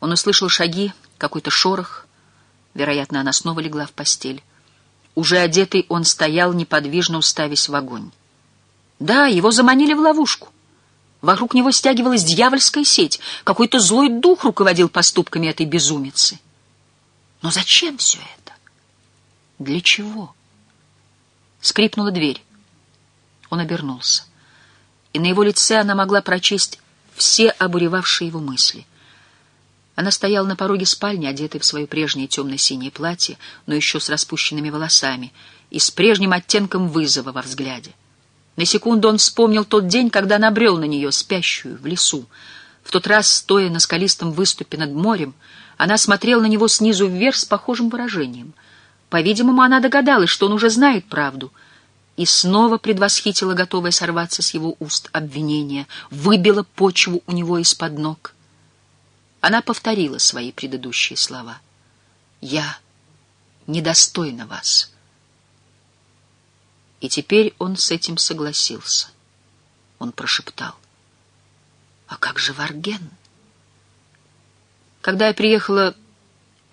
Он услышал шаги, какой-то шорох. Вероятно, она снова легла в постель. Уже одетый он стоял, неподвижно уставясь в огонь. Да, его заманили в ловушку. Вокруг него стягивалась дьявольская сеть. Какой-то злой дух руководил поступками этой безумицы. Но зачем все это? Для чего? Скрипнула дверь. Он обернулся. И на его лице она могла прочесть все обуревавшие его мысли. Она стояла на пороге спальни, одетая в свое прежнее темно-синее платье, но еще с распущенными волосами, и с прежним оттенком вызова во взгляде. На секунду он вспомнил тот день, когда набрел на нее, спящую, в лесу. В тот раз, стоя на скалистом выступе над морем, она смотрела на него снизу вверх с похожим выражением. По-видимому, она догадалась, что он уже знает правду, и снова предвосхитила, готовая сорваться с его уст обвинения, выбила почву у него из-под ног — она повторила свои предыдущие слова. «Я недостойна вас». И теперь он с этим согласился. Он прошептал. «А как же Варген?» Когда я приехала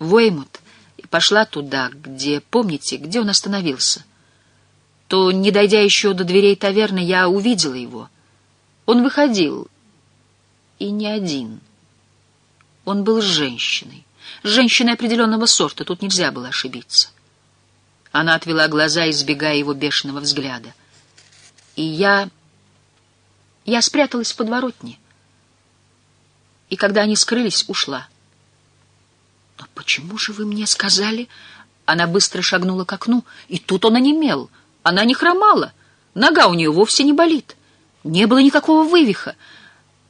в Уэймут и пошла туда, где, помните, где он остановился, то, не дойдя еще до дверей таверны, я увидела его. Он выходил, и не один — он был женщиной. Женщиной определенного сорта, тут нельзя было ошибиться. Она отвела глаза, избегая его бешеного взгляда. И я... Я спряталась в подворотне. И когда они скрылись, ушла. «Но почему же вы мне сказали...» Она быстро шагнула к окну, и тут он онемел. Она не хромала, нога у нее вовсе не болит. Не было никакого вывиха.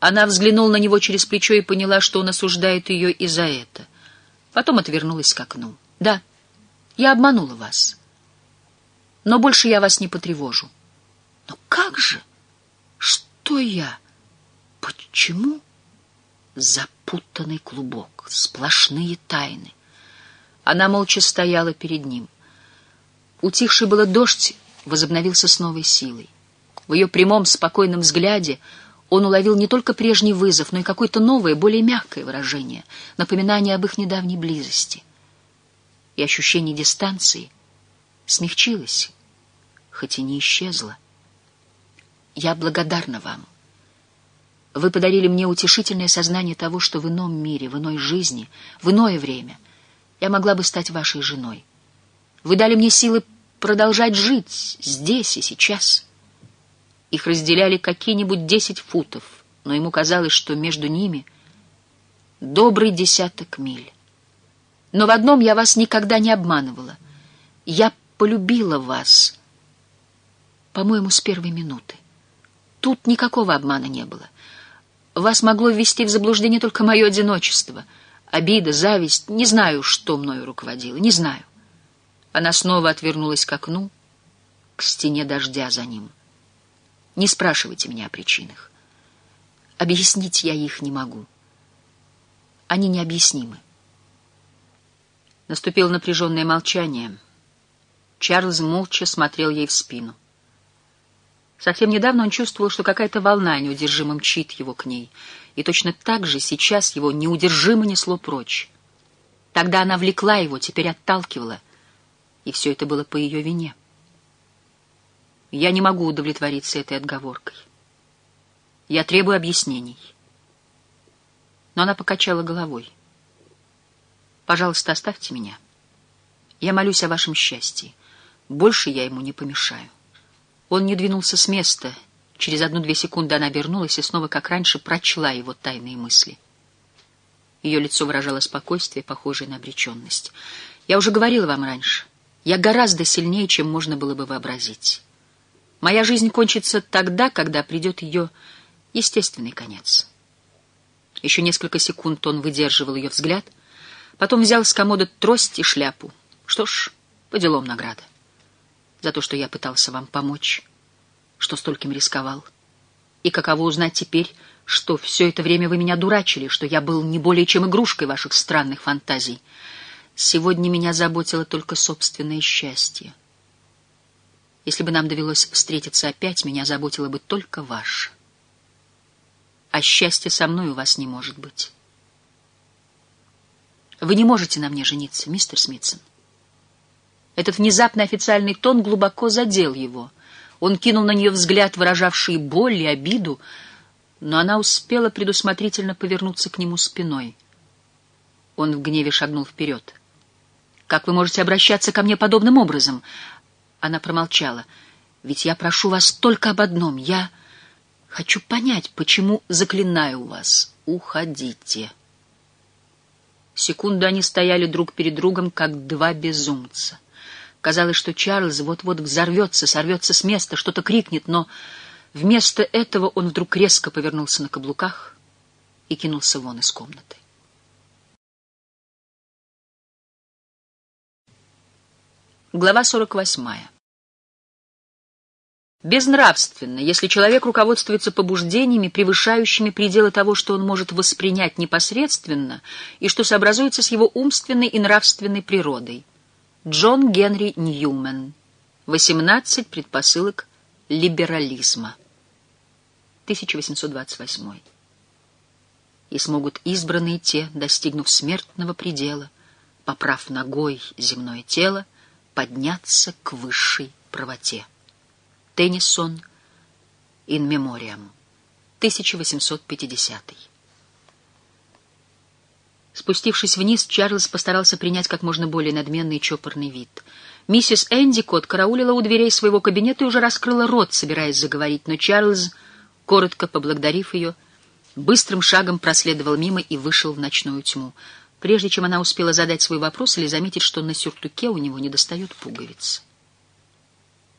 Она взглянула на него через плечо и поняла, что он осуждает ее и за это. Потом отвернулась к окну. «Да, я обманула вас. Но больше я вас не потревожу». «Но как же? Что я? Почему?» Запутанный клубок, сплошные тайны. Она молча стояла перед ним. Утихший было дождь возобновился с новой силой. В ее прямом, спокойном взгляде — он уловил не только прежний вызов, но и какое-то новое, более мягкое выражение, напоминание об их недавней близости. И ощущение дистанции смягчилось, хоть и не исчезло. «Я благодарна вам. Вы подарили мне утешительное сознание того, что в ином мире, в иной жизни, в иное время я могла бы стать вашей женой. Вы дали мне силы продолжать жить здесь и сейчас». Их разделяли какие-нибудь десять футов, но ему казалось, что между ними добрый десяток миль. Но в одном я вас никогда не обманывала. Я полюбила вас, по-моему, с первой минуты. Тут никакого обмана не было. Вас могло ввести в заблуждение только мое одиночество, обида, зависть. Не знаю, что мною руководило, не знаю. Она снова отвернулась к окну, к стене дождя за ним. Не спрашивайте меня о причинах. Объяснить я их не могу. Они необъяснимы. Наступило напряженное молчание. Чарльз молча смотрел ей в спину. Совсем недавно он чувствовал, что какая-то волна неудержимо мчит его к ней, и точно так же сейчас его неудержимо несло прочь. Тогда она влекла его, теперь отталкивала, и все это было по ее вине. Я не могу удовлетвориться этой отговоркой. Я требую объяснений. Но она покачала головой. Пожалуйста, оставьте меня. Я молюсь о вашем счастье. Больше я ему не помешаю. Он не двинулся с места. Через одну-две секунды она обернулась и снова, как раньше, прочла его тайные мысли. Ее лицо выражало спокойствие, похожее на обреченность. Я уже говорила вам раньше. Я гораздо сильнее, чем можно было бы вообразить. Моя жизнь кончится тогда, когда придет ее естественный конец. Еще несколько секунд он выдерживал ее взгляд, потом взял с комода трость и шляпу. Что ж, по делам награда. За то, что я пытался вам помочь, что стольким рисковал. И каково узнать теперь, что все это время вы меня дурачили, что я был не более чем игрушкой ваших странных фантазий. Сегодня меня заботило только собственное счастье. Если бы нам довелось встретиться опять, меня заботило бы только ваше. А счастья со мной у вас не может быть. Вы не можете на мне жениться, мистер Смитсон. Этот внезапный официальный тон глубоко задел его. Он кинул на нее взгляд, выражавший боль и обиду, но она успела предусмотрительно повернуться к нему спиной. Он в гневе шагнул вперед. «Как вы можете обращаться ко мне подобным образом?» Она промолчала. «Ведь я прошу вас только об одном. Я хочу понять, почему заклинаю вас. Уходите». Секунду они стояли друг перед другом, как два безумца. Казалось, что Чарльз вот-вот взорвется, сорвется с места, что-то крикнет, но вместо этого он вдруг резко повернулся на каблуках и кинулся вон из комнаты. Глава 48. Безнравственно, если человек руководствуется побуждениями, превышающими пределы того, что он может воспринять непосредственно и что сообразуется с его умственной и нравственной природой. Джон Генри Ньюмен. 18 предпосылок либерализма. 1828. И смогут избранные те, достигнув смертного предела, поправ ногой земное тело, подняться к высшей правоте. Теннисон in memoriam. 1850. Спустившись вниз, Чарльз постарался принять как можно более надменный и чопорный вид. Миссис Эндикот караулила у дверей своего кабинета и уже раскрыла рот, собираясь заговорить, но Чарльз, коротко поблагодарив ее, быстрым шагом проследовал мимо и вышел в ночную тьму, прежде чем она успела задать свой вопрос или заметить, что на сюртуке у него недостают пуговицы.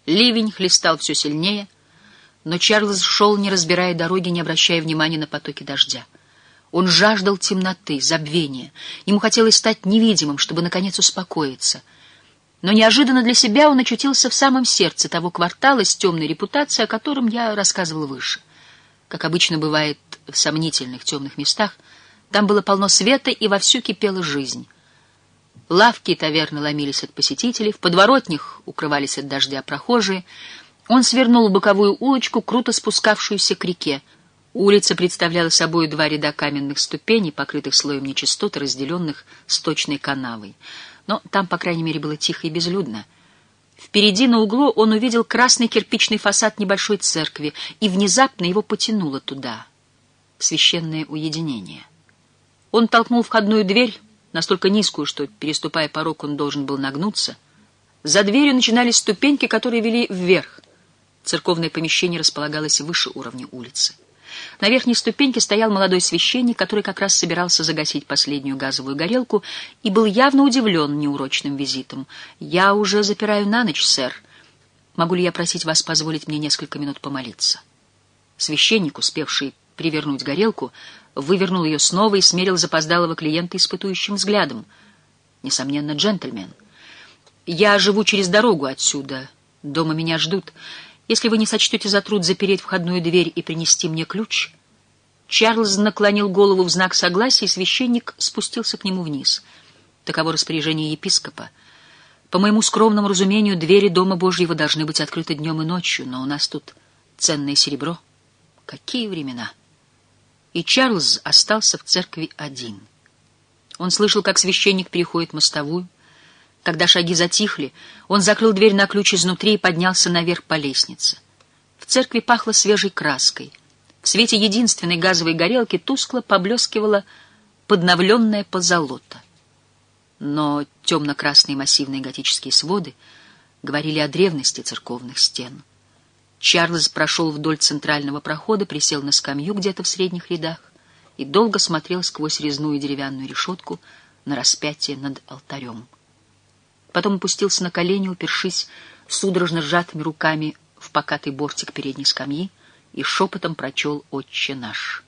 Ливень хлестал все сильнее, но Чарльз шел, не разбирая дороги, не обращая внимания на потоки дождя. Он жаждал темноты, забвения. Ему хотелось стать невидимым, чтобы, наконец, успокоиться. Но неожиданно для себя он очутился в самом сердце того квартала с темной репутацией, о котором я рассказывал выше. Как обычно бывает в сомнительных темных местах, там было полно света и вовсю кипела жизнь. Лавки и таверны ломились от посетителей, в подворотнях укрывались от дождя прохожие. Он свернул в боковую улочку, круто спускавшуюся к реке — Улица представляла собой два ряда каменных ступеней, покрытых слоем нечистот, разделенных сточной канавой. Но там, по крайней мере, было тихо и безлюдно. Впереди на углу он увидел красный кирпичный фасад небольшой церкви, и внезапно его потянуло туда, в священное уединение. Он толкнул входную дверь, настолько низкую, что, переступая порог, он должен был нагнуться. За дверью начинались ступеньки, которые вели вверх. Церковное помещение располагалось выше уровня улицы. На верхней ступеньке стоял молодой священник, который как раз собирался загасить последнюю газовую горелку и был явно удивлен неурочным визитом. «Я уже запираю на ночь, сэр. Могу ли я просить вас позволить мне несколько минут помолиться?» Священник, успевший привернуть горелку, вывернул ее снова и смерил запоздалого клиента испытующим взглядом. Несомненно, джентльмен. «Я живу через дорогу отсюда. Дома меня ждут. Если вы не сочтете за труд запереть входную дверь и принести мне ключ...» Чарльз наклонил голову в знак согласия, и священник спустился к нему вниз. Таково распоряжение епископа. По моему скромному разумению, двери Дома Божьего должны быть открыты днем и ночью, но у нас тут ценное серебро. Какие времена! И Чарльз остался в церкви один. Он слышал, как священник переходит мостовую, когда шаги затихли, он закрыл дверь на ключ изнутри и поднялся наверх по лестнице. В церкви пахло свежей краской. В свете единственной газовой горелки тускло поблескивала подновленная позолота. Но темно-красные массивные готические своды говорили о древности церковных стен. Чарльз прошел вдоль центрального прохода, присел на скамью где-то в средних рядах и долго смотрел сквозь резную деревянную решетку на распятие над алтарем потом опустился на колени, упершись судорожно сжатыми руками в покатый бортик передней скамьи и шепотом прочел «Отче наш».